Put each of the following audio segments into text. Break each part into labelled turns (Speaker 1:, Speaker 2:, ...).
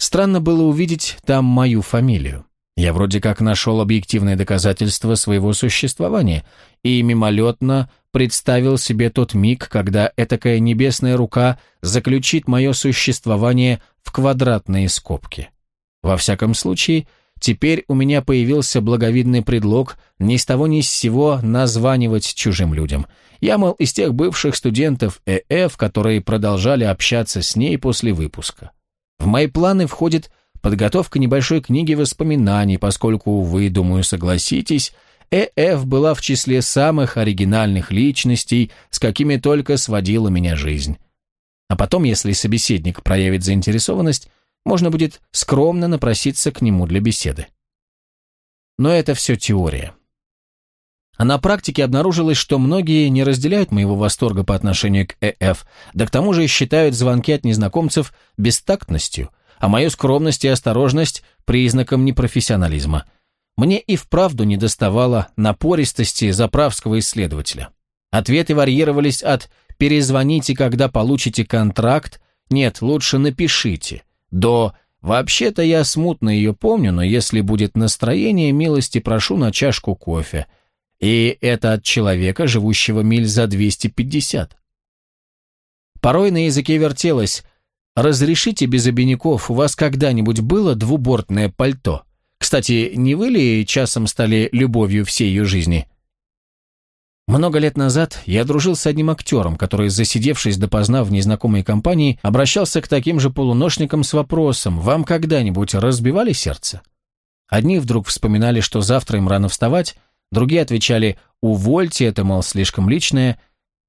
Speaker 1: Странно было увидеть там мою фамилию. Я вроде как нашел объективное доказательство своего существования и мимолетно представил себе тот миг, когда этакая небесная рука заключит мое существование в квадратные скобки. Во всяком случае, теперь у меня появился благовидный предлог ни с того ни с сего названивать чужим людям. Я, мол, из тех бывших студентов ЭФ, которые продолжали общаться с ней после выпуска. В мои планы входит подготовка небольшой книги воспоминаний, поскольку вы, думаю, согласитесь, ЭФ была в числе самых оригинальных личностей, с какими только сводила меня жизнь. А потом, если собеседник проявит заинтересованность, можно будет скромно напроситься к нему для беседы. Но это все теория. А на практике обнаружилось, что многие не разделяют моего восторга по отношению к ЭФ, да к тому же считают звонки от незнакомцев бестактностью, а мою скромность и осторожность – признаком непрофессионализма. Мне и вправду недоставало напористости заправского исследователя. Ответы варьировались от «перезвоните, когда получите контракт», «нет, лучше напишите», до «вообще-то я смутно ее помню, но если будет настроение, милости прошу на чашку кофе». И это от человека, живущего миль за 250. Порой на языке вертелось «Разрешите без обиняков, у вас когда-нибудь было двубортное пальто? Кстати, не вы ли часом стали любовью всей ее жизни?» Много лет назад я дружил с одним актером, который, засидевшись допоздна в незнакомой компании, обращался к таким же полуношникам с вопросом «Вам когда-нибудь разбивали сердце?» Одни вдруг вспоминали, что завтра им рано вставать, другие отвечали «Увольте, это, мол, слишком личное»,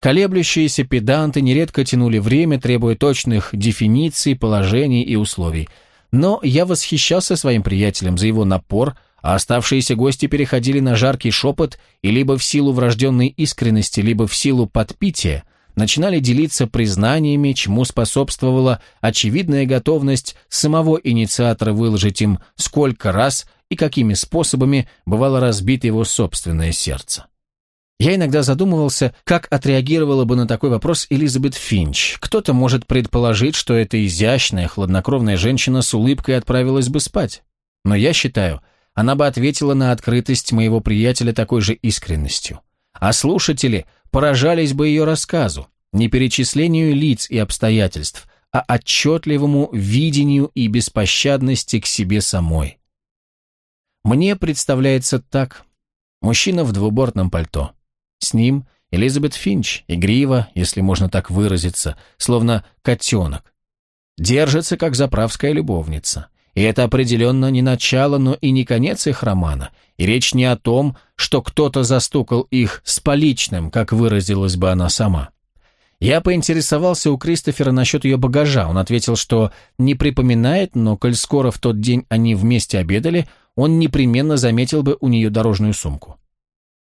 Speaker 1: Колеблющиеся педанты нередко тянули время, требуя точных дефиниций, положений и условий. Но я восхищался своим приятелем за его напор – а оставшиеся гости переходили на жаркий шепот и либо в силу врожденной искренности, либо в силу подпития начинали делиться признаниями, чему способствовала очевидная готовность самого инициатора выложить им, сколько раз и какими способами бывало разбито его собственное сердце. Я иногда задумывался, как отреагировала бы на такой вопрос Элизабет Финч. Кто-то может предположить, что эта изящная, хладнокровная женщина с улыбкой отправилась бы спать. Но я считаю, она бы ответила на открытость моего приятеля такой же искренностью. А слушатели поражались бы ее рассказу, не перечислению лиц и обстоятельств, а отчетливому видению и беспощадности к себе самой. Мне представляется так. Мужчина в двубортном пальто. С ним Элизабет Финч, игриво, если можно так выразиться, словно котенок. Держится, как заправская любовница. И это определенно не начало, но и не конец их романа. И речь не о том, что кто-то застукал их с поличным, как выразилась бы она сама. Я поинтересовался у Кристофера насчет ее багажа. Он ответил, что не припоминает, но коль скоро в тот день они вместе обедали, он непременно заметил бы у нее дорожную сумку.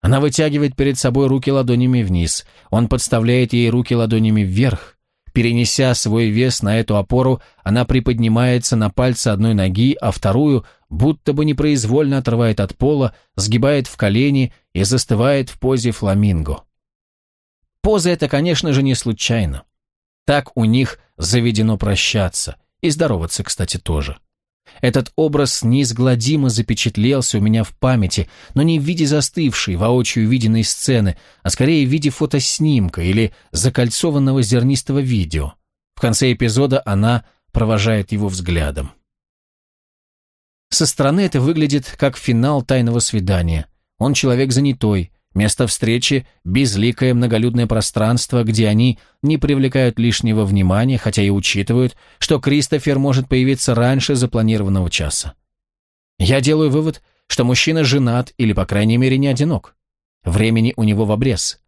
Speaker 1: Она вытягивает перед собой руки ладонями вниз. Он подставляет ей руки ладонями вверх. Перенеся свой вес на эту опору, она приподнимается на пальцы одной ноги, а вторую будто бы непроизвольно отрывает от пола, сгибает в колени и застывает в позе фламинго. Поза эта, конечно же, не случайно. Так у них заведено прощаться, и здороваться, кстати, тоже. Этот образ неизгладимо запечатлелся у меня в памяти, но не в виде застывшей, воочию виденной сцены, а скорее в виде фотоснимка или закольцованного зернистого видео. В конце эпизода она провожает его взглядом. Со стороны это выглядит как финал тайного свидания. Он человек занятой, Место встречи – безликое многолюдное пространство, где они не привлекают лишнего внимания, хотя и учитывают, что Кристофер может появиться раньше запланированного часа. Я делаю вывод, что мужчина женат или, по крайней мере, не одинок. Времени у него в обрез.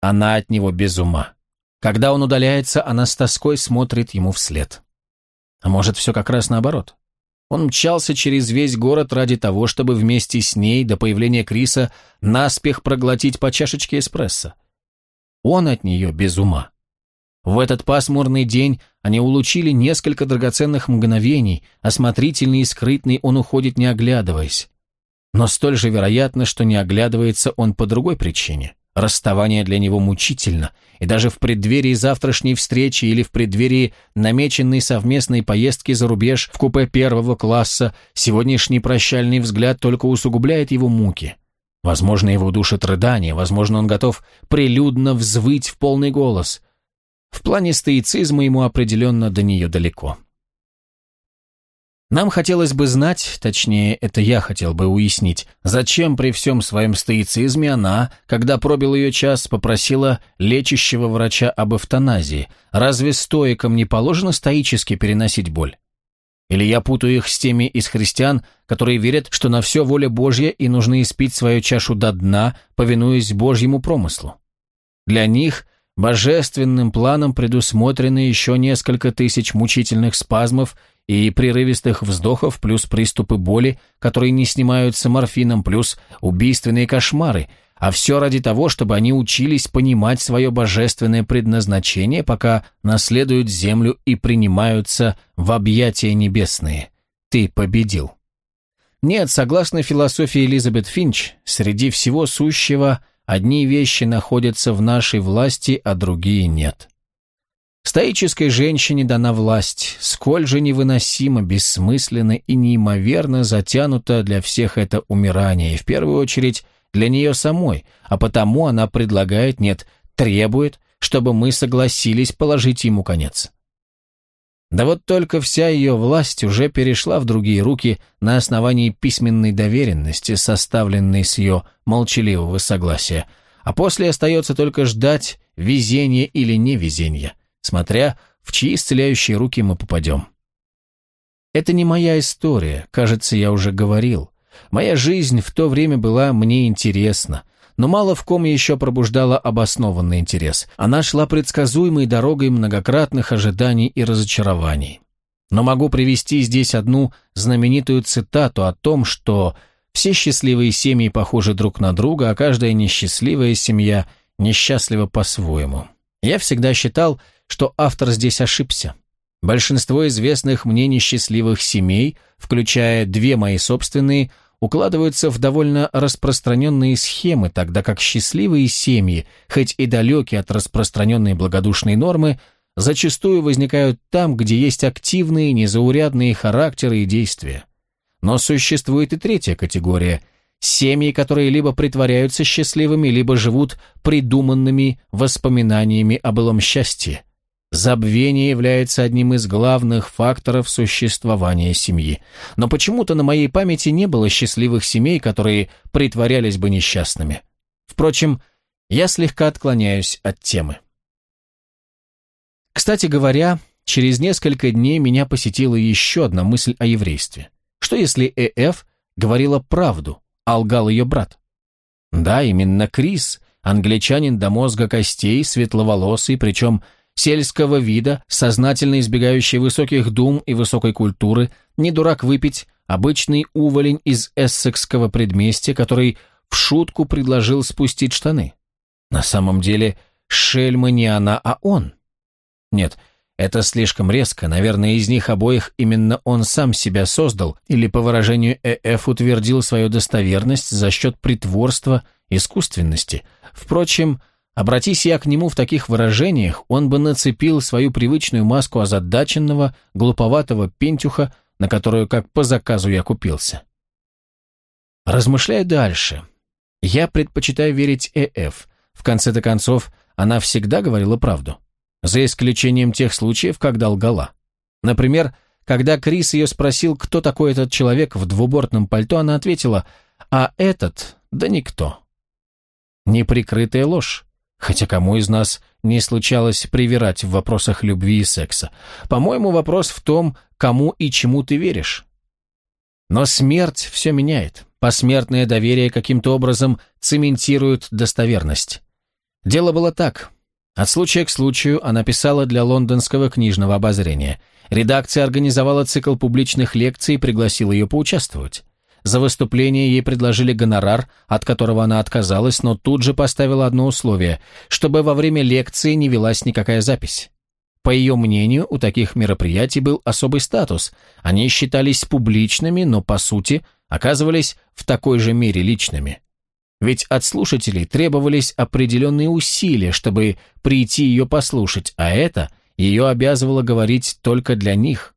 Speaker 1: Она от него без ума. Когда он удаляется, она с тоской смотрит ему вслед. А может, все как раз наоборот. Он мчался через весь город ради того, чтобы вместе с ней до появления Криса наспех проглотить по чашечке эспрессо. Он от нее без ума. В этот пасмурный день они улучили несколько драгоценных мгновений, осмотрительный и скрытный он уходит не оглядываясь. Но столь же вероятно, что не оглядывается он по другой причине. Расставание для него мучительно, и даже в преддверии завтрашней встречи или в преддверии намеченной совместной поездки за рубеж в купе первого класса сегодняшний прощальный взгляд только усугубляет его муки. Возможно, его душит рыдание, возможно, он готов прилюдно взвыть в полный голос. В плане стоицизма ему определенно до нее далеко. Нам хотелось бы знать, точнее, это я хотел бы уяснить, зачем при всем своем стоицизме она, когда пробил ее час, попросила лечащего врача об эвтаназии. Разве стоикам не положено стоически переносить боль? Или я путаю их с теми из христиан, которые верят, что на все воля Божья и нужно испить свою чашу до дна, повинуясь Божьему промыслу? Для них – Божественным планом предусмотрены еще несколько тысяч мучительных спазмов и прерывистых вздохов, плюс приступы боли, которые не снимаются морфином, плюс убийственные кошмары, а все ради того, чтобы они учились понимать свое божественное предназначение, пока наследуют землю и принимаются в объятия небесные. Ты победил. Нет, согласно философии Элизабет Финч, среди всего сущего – Одни вещи находятся в нашей власти, а другие нет. Стоической женщине дана власть, сколь же невыносимо, бессмысленно и неимоверно затянуто для всех это умирание, и в первую очередь для нее самой, а потому она предлагает, нет, требует, чтобы мы согласились положить ему конец. Да вот только вся ее власть уже перешла в другие руки на основании письменной доверенности, составленной с ее молчаливого согласия, а после остается только ждать везения или невезения, смотря в чьи исцеляющие руки мы попадем. Это не моя история, кажется, я уже говорил. Моя жизнь в то время была мне интересна, но мало в ком еще пробуждала обоснованный интерес. Она шла предсказуемой дорогой многократных ожиданий и разочарований. Но могу привести здесь одну знаменитую цитату о том, что все счастливые семьи похожи друг на друга, а каждая несчастливая семья несчастлива по-своему. Я всегда считал, что автор здесь ошибся. Большинство известных мне несчастливых семей, включая две мои собственные, укладываются в довольно распространенные схемы, тогда как счастливые семьи, хоть и далекие от распространенной благодушной нормы, зачастую возникают там, где есть активные, незаурядные характеры и действия. Но существует и третья категория – семьи, которые либо притворяются счастливыми, либо живут придуманными воспоминаниями о былом счастье. Забвение является одним из главных факторов существования семьи. Но почему-то на моей памяти не было счастливых семей, которые притворялись бы несчастными. Впрочем, я слегка отклоняюсь от темы. Кстати говоря, через несколько дней меня посетила еще одна мысль о еврействе. Что если Э.Ф. говорила правду, а лгал ее брат? Да, именно Крис, англичанин до мозга костей, светловолосый, причем сельского вида, сознательно избегающий высоких дум и высокой культуры, не дурак выпить, обычный уволень из эссекского предместья, который в шутку предложил спустить штаны. На самом деле, шельма не она, а он. Нет, это слишком резко, наверное, из них обоих именно он сам себя создал, или, по выражению ЭФ, утвердил свою достоверность за счет притворства, искусственности. Впрочем, Обратись я к нему в таких выражениях, он бы нацепил свою привычную маску озадаченного, глуповатого пентюха, на которую как по заказу я купился. Размышляю дальше. Я предпочитаю верить ЭФ. В конце-то концов, она всегда говорила правду. За исключением тех случаев, когда лгала. Например, когда Крис ее спросил, кто такой этот человек в двубортном пальто, она ответила, а этот, да никто. Неприкрытая ложь. Хотя кому из нас не случалось привирать в вопросах любви и секса? По-моему, вопрос в том, кому и чему ты веришь. Но смерть все меняет. Посмертное доверие каким-то образом цементирует достоверность. Дело было так. От случая к случаю она писала для лондонского книжного обозрения. Редакция организовала цикл публичных лекций и пригласила ее поучаствовать. За выступление ей предложили гонорар, от которого она отказалась, но тут же поставила одно условие, чтобы во время лекции не велась никакая запись. По ее мнению, у таких мероприятий был особый статус. Они считались публичными, но, по сути, оказывались в такой же мере личными. Ведь от слушателей требовались определенные усилия, чтобы прийти ее послушать, а это ее обязывало говорить только для них.